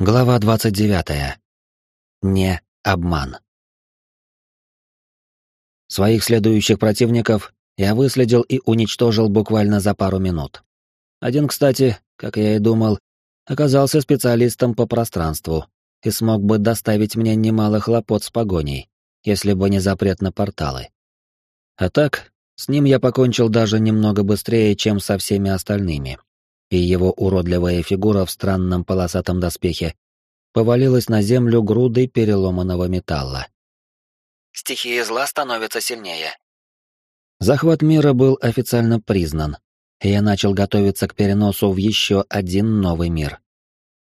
Глава 29. Не обман. Своих следующих противников я выследил и уничтожил буквально за пару минут. Один, кстати, как я и думал, оказался специалистом по пространству и смог бы доставить мне немало хлопот с погоней, если бы не запрет на порталы. А так, с ним я покончил даже немного быстрее, чем со всеми остальными и его уродливая фигура в странном полосатом доспехе повалилась на землю грудой переломанного металла. Стихия зла становится сильнее. Захват мира был официально признан, и я начал готовиться к переносу в еще один новый мир.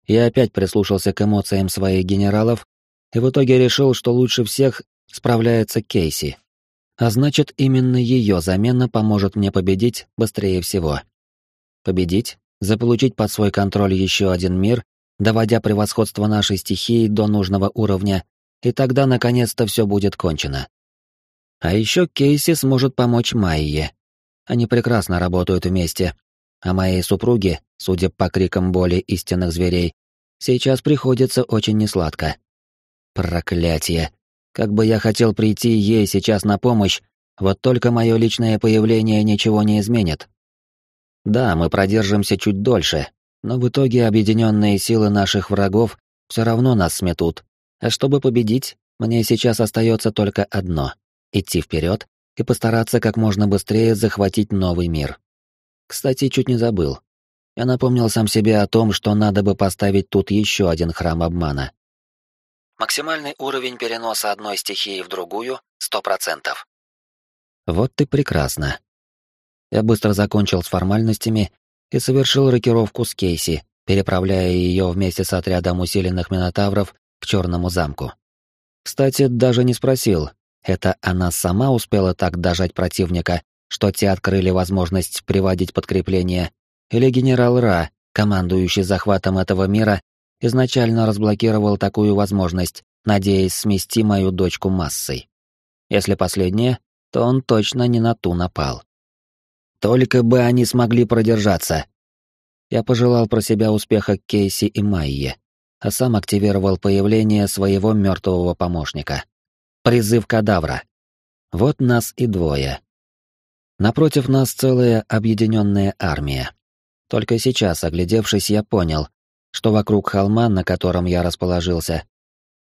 Я опять прислушался к эмоциям своих генералов и в итоге решил, что лучше всех справляется Кейси. А значит, именно ее замена поможет мне победить быстрее всего. Победить заполучить под свой контроль еще один мир, доводя превосходство нашей стихии до нужного уровня, и тогда наконец-то все будет кончено. А еще Кейси сможет помочь Майе. Они прекрасно работают вместе, а моей супруге, судя по крикам боли истинных зверей, сейчас приходится очень несладко. Проклятие! Как бы я хотел прийти ей сейчас на помощь, вот только мое личное появление ничего не изменит. Да, мы продержимся чуть дольше, но в итоге объединенные силы наших врагов все равно нас сметут. А чтобы победить, мне сейчас остается только одно — идти вперед и постараться как можно быстрее захватить новый мир. Кстати, чуть не забыл. Я напомнил сам себе о том, что надо бы поставить тут еще один храм обмана. Максимальный уровень переноса одной стихии в другую — сто процентов. Вот и прекрасно. Я быстро закончил с формальностями и совершил рокировку с Кейси, переправляя ее вместе с отрядом усиленных минотавров к Черному замку. Кстати, даже не спросил, это она сама успела так дожать противника, что те открыли возможность приводить подкрепление, или генерал Ра, командующий захватом этого мира, изначально разблокировал такую возможность, надеясь смести мою дочку массой. Если последнее, то он точно не на ту напал. Только бы они смогли продержаться. Я пожелал про себя успеха Кейси и Майе, а сам активировал появление своего мертвого помощника. Призыв кадавра. Вот нас и двое. Напротив нас целая объединенная армия. Только сейчас, оглядевшись, я понял, что вокруг холма, на котором я расположился,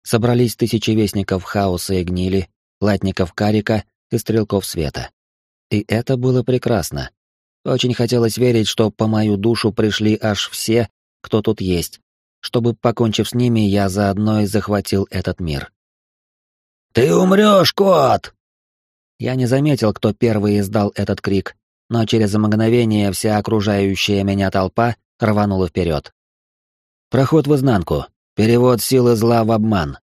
собрались тысячи вестников хаоса и гнили, латников карика и стрелков света. И это было прекрасно. Очень хотелось верить, что по мою душу пришли аж все, кто тут есть, чтобы, покончив с ними, я заодно и захватил этот мир. «Ты умрешь, кот!» Я не заметил, кто первый издал этот крик, но через мгновение вся окружающая меня толпа рванула вперед. Проход в изнанку, перевод силы зла в обман.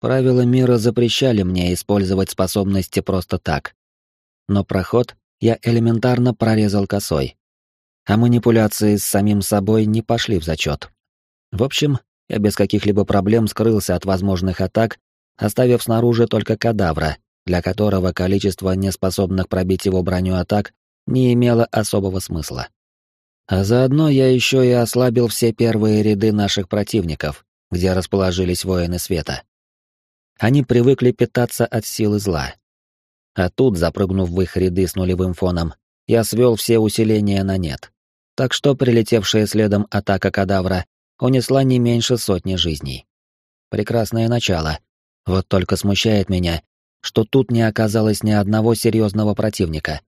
Правила мира запрещали мне использовать способности просто так но проход я элементарно прорезал косой. А манипуляции с самим собой не пошли в зачет. В общем, я без каких-либо проблем скрылся от возможных атак, оставив снаружи только кадавра, для которого количество неспособных пробить его броню атак не имело особого смысла. А заодно я еще и ослабил все первые ряды наших противников, где расположились воины света. Они привыкли питаться от силы зла, а тут, запрыгнув в их ряды с нулевым фоном, я свел все усиления на нет. Так что прилетевшая следом атака кадавра унесла не меньше сотни жизней. Прекрасное начало. Вот только смущает меня, что тут не оказалось ни одного серьезного противника.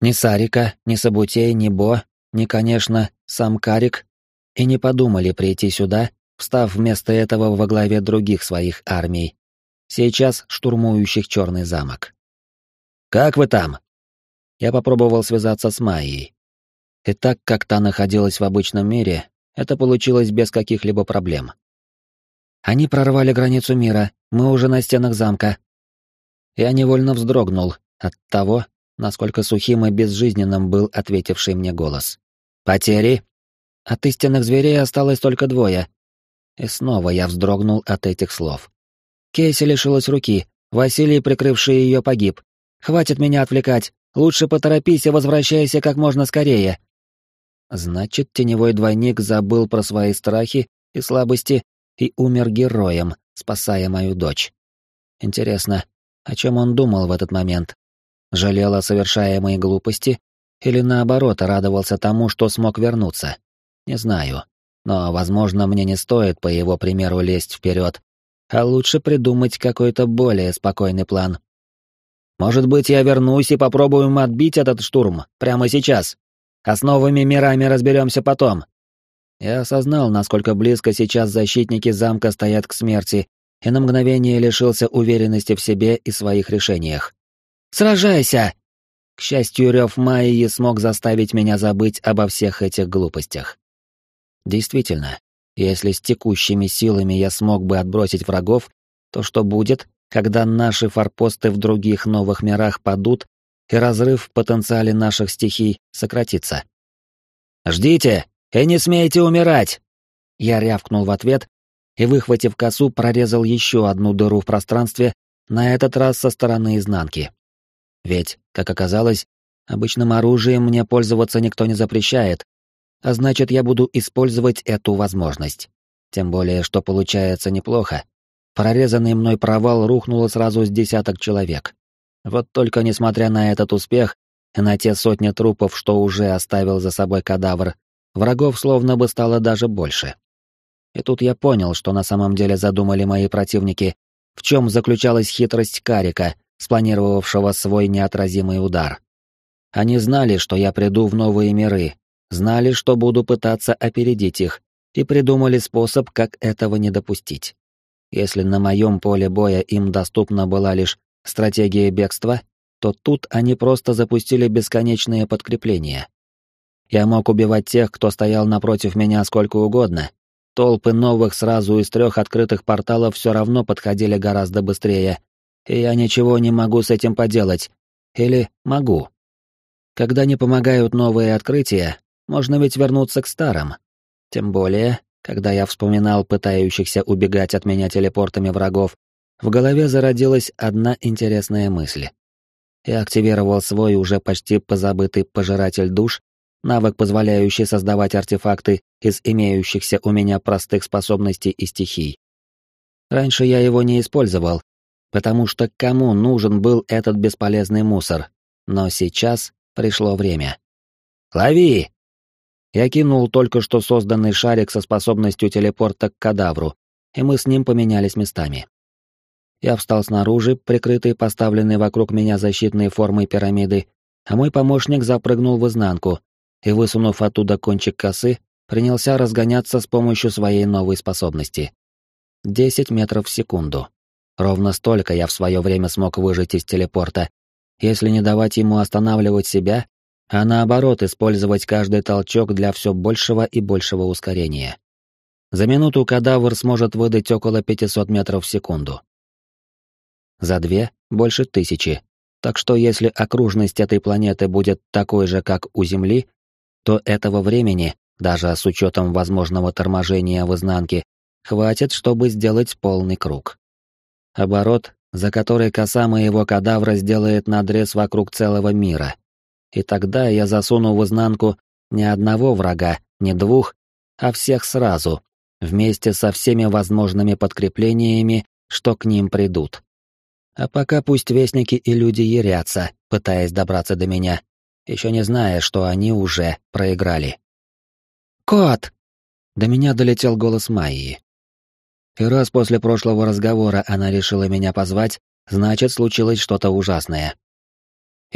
Ни Сарика, ни Сабутей, ни Бо, ни, конечно, сам Карик и не подумали прийти сюда, встав вместо этого во главе других своих армий, сейчас штурмующих Черный замок. Как вы там?» Я попробовал связаться с Майей. И так как та находилась в обычном мире, это получилось без каких-либо проблем. Они прорвали границу мира, мы уже на стенах замка. Я невольно вздрогнул от того, насколько сухим и безжизненным был ответивший мне голос. «Потери?» От истинных зверей осталось только двое. И снова я вздрогнул от этих слов. Кейси лишилась руки, Василий, прикрывший ее, погиб. Хватит меня отвлекать. Лучше поторопись и возвращайся как можно скорее. Значит, теневой двойник забыл про свои страхи и слабости и умер героем, спасая мою дочь. Интересно, о чем он думал в этот момент? Жалел о совершаемой глупости или наоборот радовался тому, что смог вернуться? Не знаю. Но, возможно, мне не стоит по его примеру лезть вперед, а лучше придумать какой-то более спокойный план. Может быть, я вернусь и попробуем отбить этот штурм прямо сейчас. А с новыми мирами разберемся потом. Я осознал, насколько близко сейчас защитники замка стоят к смерти, и на мгновение лишился уверенности в себе и своих решениях. «Сражайся!» К счастью, рев Майи смог заставить меня забыть обо всех этих глупостях. Действительно, если с текущими силами я смог бы отбросить врагов, то что будет, когда наши форпосты в других новых мирах падут и разрыв в потенциале наших стихий сократится? «Ждите и не смейте умирать!» Я рявкнул в ответ и, выхватив косу, прорезал еще одну дыру в пространстве, на этот раз со стороны изнанки. Ведь, как оказалось, обычным оружием мне пользоваться никто не запрещает, а значит, я буду использовать эту возможность. Тем более, что получается неплохо. Прорезанный мной провал рухнуло сразу с десяток человек. Вот только несмотря на этот успех и на те сотни трупов, что уже оставил за собой кадавр, врагов словно бы стало даже больше. И тут я понял, что на самом деле задумали мои противники, в чем заключалась хитрость Карика, спланировавшего свой неотразимый удар. Они знали, что я приду в новые миры, знали, что буду пытаться опередить их, и придумали способ, как этого не допустить. Если на моем поле боя им доступна была лишь стратегия бегства, то тут они просто запустили бесконечные подкрепления. Я мог убивать тех, кто стоял напротив меня сколько угодно. Толпы новых сразу из трех открытых порталов все равно подходили гораздо быстрее, и я ничего не могу с этим поделать. Или могу. Когда не помогают новые открытия, можно ведь вернуться к старым. Тем более, когда я вспоминал пытающихся убегать от меня телепортами врагов, в голове зародилась одна интересная мысль. Я активировал свой уже почти позабытый пожиратель душ, навык, позволяющий создавать артефакты из имеющихся у меня простых способностей и стихий. Раньше я его не использовал, потому что кому нужен был этот бесполезный мусор? Но сейчас пришло время. «Лови!» Я кинул только что созданный шарик со способностью телепорта к кадавру, и мы с ним поменялись местами. Я встал снаружи, прикрытый поставленной вокруг меня защитной формой пирамиды, а мой помощник запрыгнул в изнанку и, высунув оттуда кончик косы, принялся разгоняться с помощью своей новой способности. Десять метров в секунду. Ровно столько я в свое время смог выжить из телепорта, если не давать ему останавливать себя, а наоборот использовать каждый толчок для все большего и большего ускорения. За минуту кадавр сможет выдать около 500 метров в секунду. За две — больше тысячи. Так что если окружность этой планеты будет такой же, как у Земли, то этого времени, даже с учетом возможного торможения в изнанке, хватит, чтобы сделать полный круг. Оборот, за который коса моего кадавра сделает надрез вокруг целого мира. И тогда я засуну в изнанку не одного врага, не двух, а всех сразу, вместе со всеми возможными подкреплениями, что к ним придут. А пока пусть вестники и люди ярятся, пытаясь добраться до меня, еще не зная, что они уже проиграли. «Кот!» До меня долетел голос Майи. И раз после прошлого разговора она решила меня позвать, значит, случилось что-то ужасное.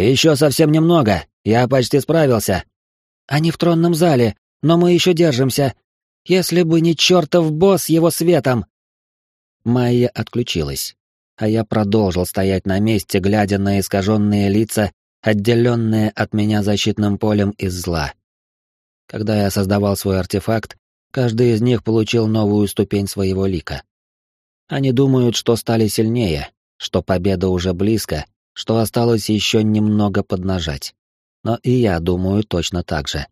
«Еще совсем немного, я почти справился». «Они в тронном зале, но мы еще держимся. Если бы не чертов босс его светом!» Майя отключилась, а я продолжил стоять на месте, глядя на искаженные лица, отделенные от меня защитным полем из зла. Когда я создавал свой артефакт, Каждый из них получил новую ступень своего лика. Они думают, что стали сильнее, что победа уже близко, что осталось еще немного поднажать. Но и я думаю точно так же.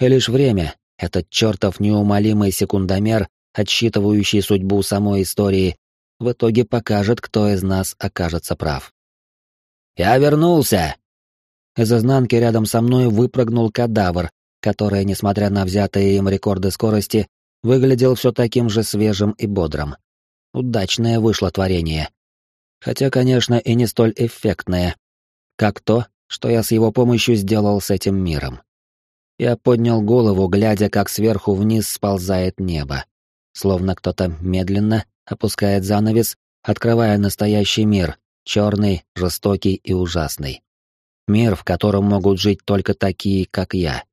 И лишь время, этот чертов неумолимый секундомер, отсчитывающий судьбу самой истории, в итоге покажет, кто из нас окажется прав. «Я вернулся!» Из изнанки рядом со мной выпрыгнул кадавр, которая, несмотря на взятые им рекорды скорости, выглядел все таким же свежим и бодрым. Удачное вышло творение. Хотя, конечно, и не столь эффектное, как то, что я с его помощью сделал с этим миром. Я поднял голову, глядя, как сверху вниз сползает небо. Словно кто-то медленно опускает занавес, открывая настоящий мир, черный, жестокий и ужасный. Мир, в котором могут жить только такие, как я.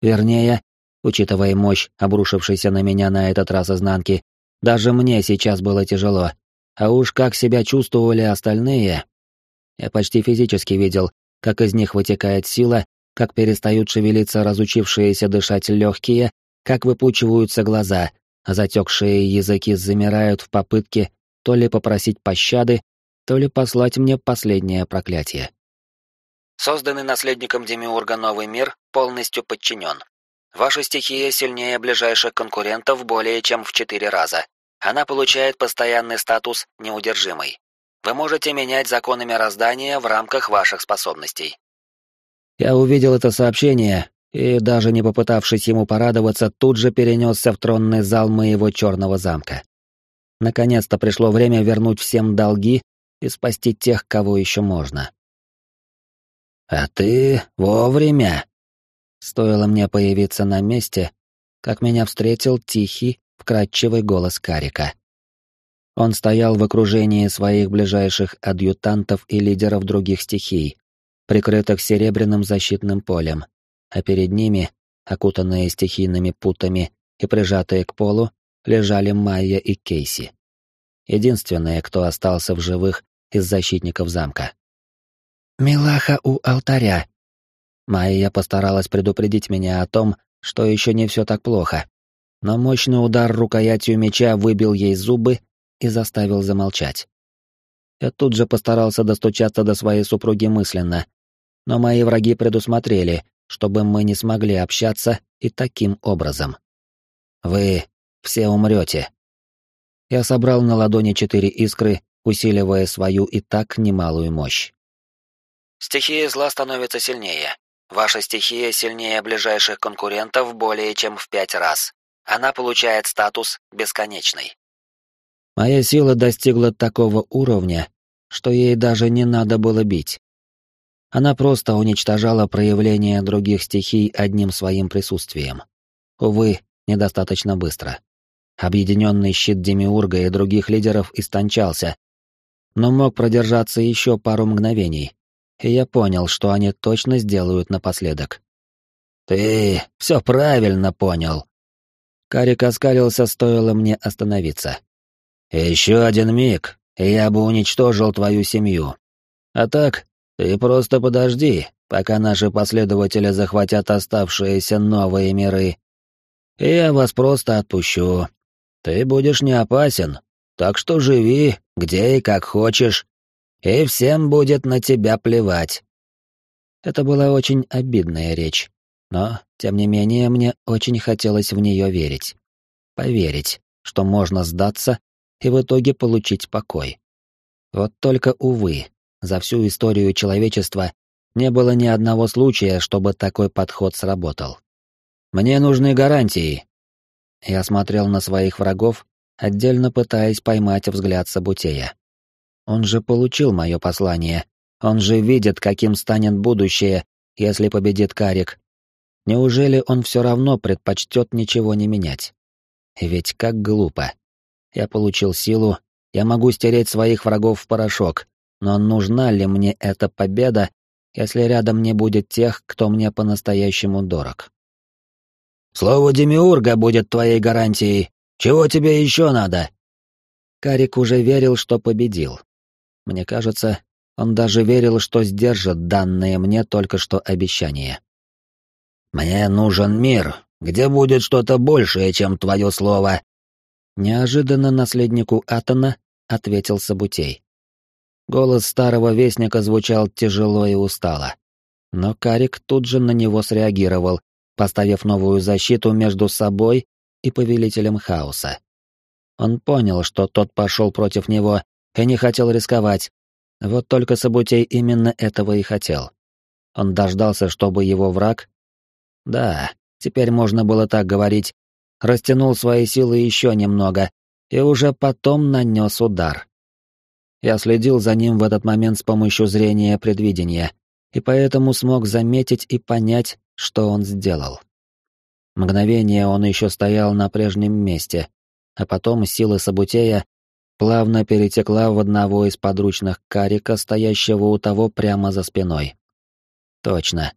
Вернее, учитывая мощь, обрушившейся на меня на этот раз изнанки, даже мне сейчас было тяжело. А уж как себя чувствовали остальные... Я почти физически видел, как из них вытекает сила, как перестают шевелиться разучившиеся дышать легкие, как выпучиваются глаза, а затекшие языки замирают в попытке то ли попросить пощады, то ли послать мне последнее проклятие. Созданный наследником Демиурга новый мир полностью подчинен. Ваша стихия сильнее ближайших конкурентов более чем в четыре раза. Она получает постоянный статус «неудержимый». Вы можете менять законы мироздания в рамках ваших способностей. Я увидел это сообщение и, даже не попытавшись ему порадоваться, тут же перенесся в тронный зал моего черного замка. Наконец-то пришло время вернуть всем долги и спасти тех, кого еще можно. «А ты вовремя!» Стоило мне появиться на месте, как меня встретил тихий, вкрадчивый голос Карика. Он стоял в окружении своих ближайших адъютантов и лидеров других стихий, прикрытых серебряным защитным полем, а перед ними, окутанные стихийными путами и прижатые к полу, лежали Майя и Кейси. Единственные, кто остался в живых из защитников замка. «Милаха у алтаря!» Майя постаралась предупредить меня о том, что еще не все так плохо, но мощный удар рукоятью меча выбил ей зубы и заставил замолчать. Я тут же постарался достучаться до своей супруги мысленно, но мои враги предусмотрели, чтобы мы не смогли общаться и таким образом. Вы все умрете. Я собрал на ладони четыре искры, усиливая свою и так немалую мощь. Стихия зла становится сильнее. Ваша стихия сильнее ближайших конкурентов более чем в пять раз. Она получает статус «бесконечный». Моя сила достигла такого уровня, что ей даже не надо было бить. Она просто уничтожала проявления других стихий одним своим присутствием. Увы, недостаточно быстро. Объединенный щит Демиурга и других лидеров истончался, но мог продержаться еще пару мгновений, и я понял, что они точно сделают напоследок. «Ты все правильно понял». Карик оскалился, стоило мне остановиться. «Еще один миг, и я бы уничтожил твою семью. А так, ты просто подожди, пока наши последователи захватят оставшиеся новые миры. И я вас просто отпущу. Ты будешь не опасен, так что живи, где и как хочешь, и всем будет на тебя плевать». Это была очень обидная речь, но, тем не менее, мне очень хотелось в нее верить. Поверить, что можно сдаться и в итоге получить покой. Вот только, увы, за всю историю человечества не было ни одного случая, чтобы такой подход сработал. Мне нужны гарантии. Я смотрел на своих врагов, отдельно пытаясь поймать взгляд Сабутея. Он же получил мое послание. Он же видит, каким станет будущее, если победит Карик. Неужели он все равно предпочтет ничего не менять? Ведь как глупо. Я получил силу, я могу стереть своих врагов в порошок, но нужна ли мне эта победа, если рядом не будет тех, кто мне по-настоящему дорог? «Слово Демиурга будет твоей гарантией. Чего тебе еще надо?» Карик уже верил, что победил. Мне кажется, он даже верил, что сдержит данное мне только что обещание. «Мне нужен мир, где будет что-то большее, чем твое слово», Неожиданно наследнику Атона ответил Сабутей. Голос старого вестника звучал тяжело и устало. Но Карик тут же на него среагировал, поставив новую защиту между собой и повелителем хаоса. Он понял, что тот пошел против него и не хотел рисковать. Вот только Сабутей именно этого и хотел. Он дождался, чтобы его враг... Да, теперь можно было так говорить, растянул свои силы еще немного и уже потом нанес удар. Я следил за ним в этот момент с помощью зрения предвидения, и поэтому смог заметить и понять, что он сделал. Мгновение он еще стоял на прежнем месте, а потом сила Сабутея плавно перетекла в одного из подручных карика, стоящего у того прямо за спиной. Точно.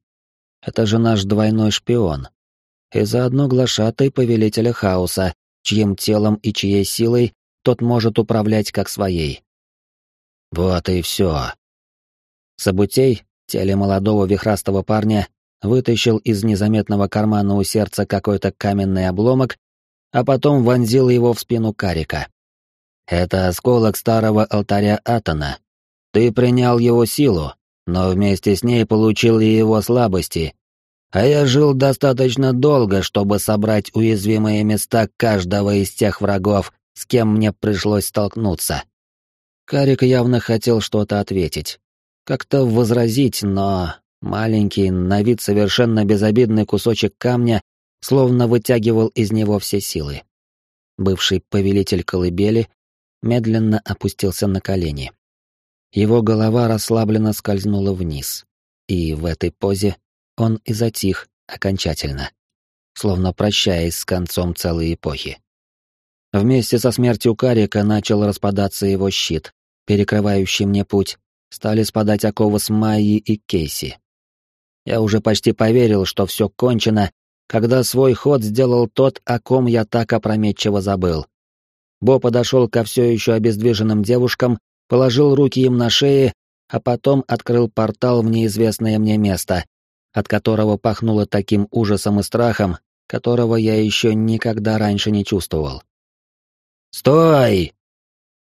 Это же наш двойной шпион. И заодно глашатый повелителя хаоса, чьим телом и чьей силой тот может управлять как своей. Вот и все. Сабутей, теле молодого вихрастого парня, вытащил из незаметного кармана у сердца какой-то каменный обломок, а потом вонзил его в спину Карика. «Это осколок старого алтаря Атона. Ты принял его силу, но вместе с ней получил и его слабости. А я жил достаточно долго, чтобы собрать уязвимые места каждого из тех врагов, с кем мне пришлось столкнуться». Карик явно хотел что-то ответить. Как-то возразить, но Маленький, на вид совершенно безобидный кусочек камня словно вытягивал из него все силы. Бывший повелитель колыбели медленно опустился на колени. Его голова расслабленно скользнула вниз, и в этой позе он и затих окончательно, словно прощаясь с концом целой эпохи. Вместе со смертью Карика начал распадаться его щит, перекрывающий мне путь, стали спадать оковы с Майи и Кейси. Я уже почти поверил, что все кончено, когда свой ход сделал тот, о ком я так опрометчиво забыл. Бо подошел ко все еще обездвиженным девушкам, положил руки им на шеи, а потом открыл портал в неизвестное мне место, от которого пахнуло таким ужасом и страхом, которого я еще никогда раньше не чувствовал. «Стой!»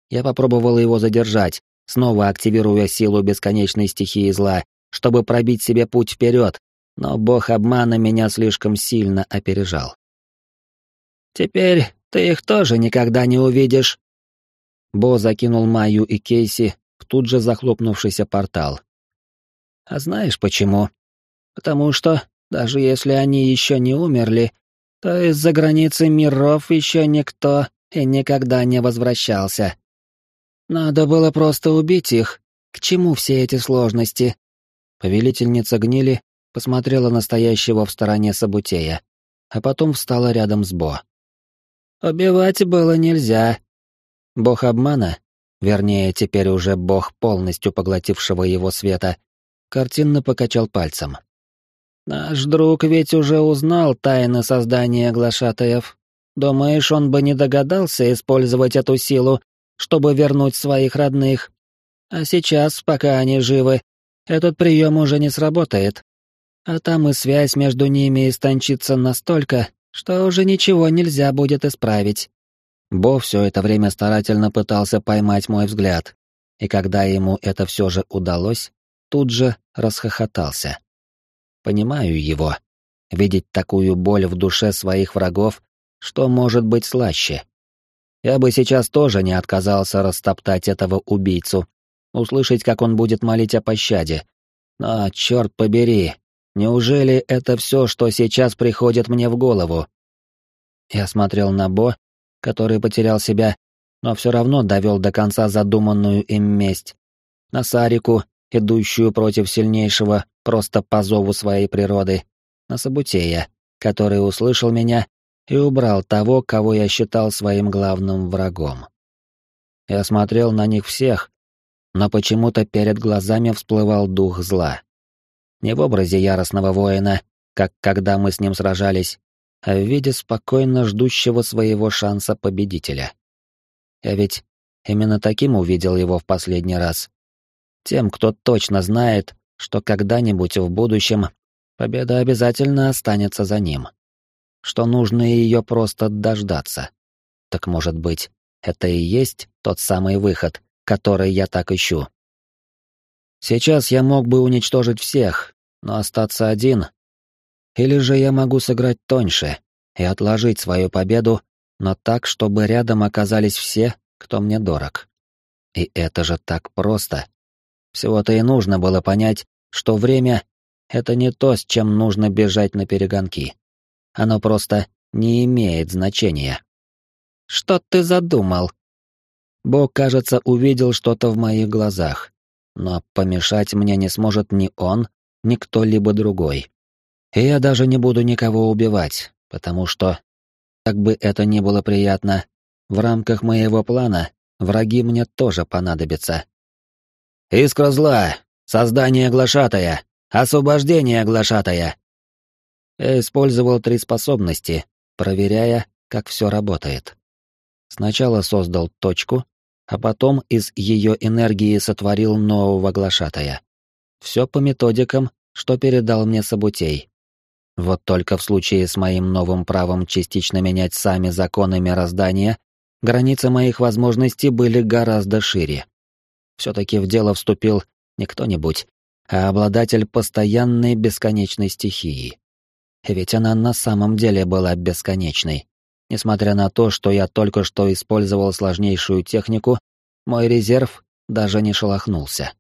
Я попробовал его задержать, снова активируя силу бесконечной стихии зла, чтобы пробить себе путь вперед, но бог обмана меня слишком сильно опережал. «Теперь ты их тоже никогда не увидишь». Бо закинул Майю и Кейси в тут же захлопнувшийся портал. «А знаешь почему? Потому что, даже если они еще не умерли, то из-за границы миров еще никто и никогда не возвращался. Надо было просто убить их. К чему все эти сложности? Повелительница гнили посмотрела на стоящего в стороне Сабутея, а потом встала рядом с Бо. «Убивать было нельзя. Бог обмана, вернее, теперь уже бог полностью поглотившего его света, картинно покачал пальцем. «Наш друг ведь уже узнал тайны создания глашатаев. Думаешь, он бы не догадался использовать эту силу, чтобы вернуть своих родных? А сейчас, пока они живы, этот прием уже не сработает. А там и связь между ними истончится настолько, что уже ничего нельзя будет исправить. Бо все это время старательно пытался поймать мой взгляд, и когда ему это все же удалось, тут же расхохотался. Понимаю его. Видеть такую боль в душе своих врагов, что может быть слаще. Я бы сейчас тоже не отказался растоптать этого убийцу, услышать, как он будет молить о пощаде. Но, черт побери, неужели это все, что сейчас приходит мне в голову? Я смотрел на Бо, который потерял себя, но все равно довел до конца задуманную им месть. На Сарику, идущую против сильнейшего просто по зову своей природы. На Сабутея, который услышал меня и убрал того, кого я считал своим главным врагом. Я смотрел на них всех, но почему-то перед глазами всплывал дух зла. Не в образе яростного воина, как когда мы с ним сражались, а в виде спокойно ждущего своего шанса победителя. Я ведь именно таким увидел его в последний раз. Тем, кто точно знает, что когда-нибудь в будущем победа обязательно останется за ним. Что нужно ее просто дождаться. Так может быть, это и есть тот самый выход, который я так ищу. Сейчас я мог бы уничтожить всех, но остаться один. Или же я могу сыграть тоньше и отложить свою победу, но так, чтобы рядом оказались все, кто мне дорог. И это же так просто. Всего-то и нужно было понять, что время — это не то, с чем нужно бежать на перегонки. Оно просто не имеет значения. «Что ты задумал?» Бог, кажется, увидел что-то в моих глазах, но помешать мне не сможет ни он, ни кто-либо другой. И я даже не буду никого убивать, потому что, как бы это ни было приятно, в рамках моего плана враги мне тоже понадобятся. «Искра зла! Создание глашатая! Освобождение глашатая!» Я использовал три способности, проверяя, как все работает. Сначала создал точку, а потом из ее энергии сотворил нового глашатая. Все по методикам, что передал мне Сабутей. Вот только в случае с моим новым правом частично менять сами законы мироздания, границы моих возможностей были гораздо шире. Все-таки в дело вступил не кто-нибудь, а обладатель постоянной бесконечной стихии. Ведь она на самом деле была бесконечной. Несмотря на то, что я только что использовал сложнейшую технику, мой резерв даже не шелохнулся.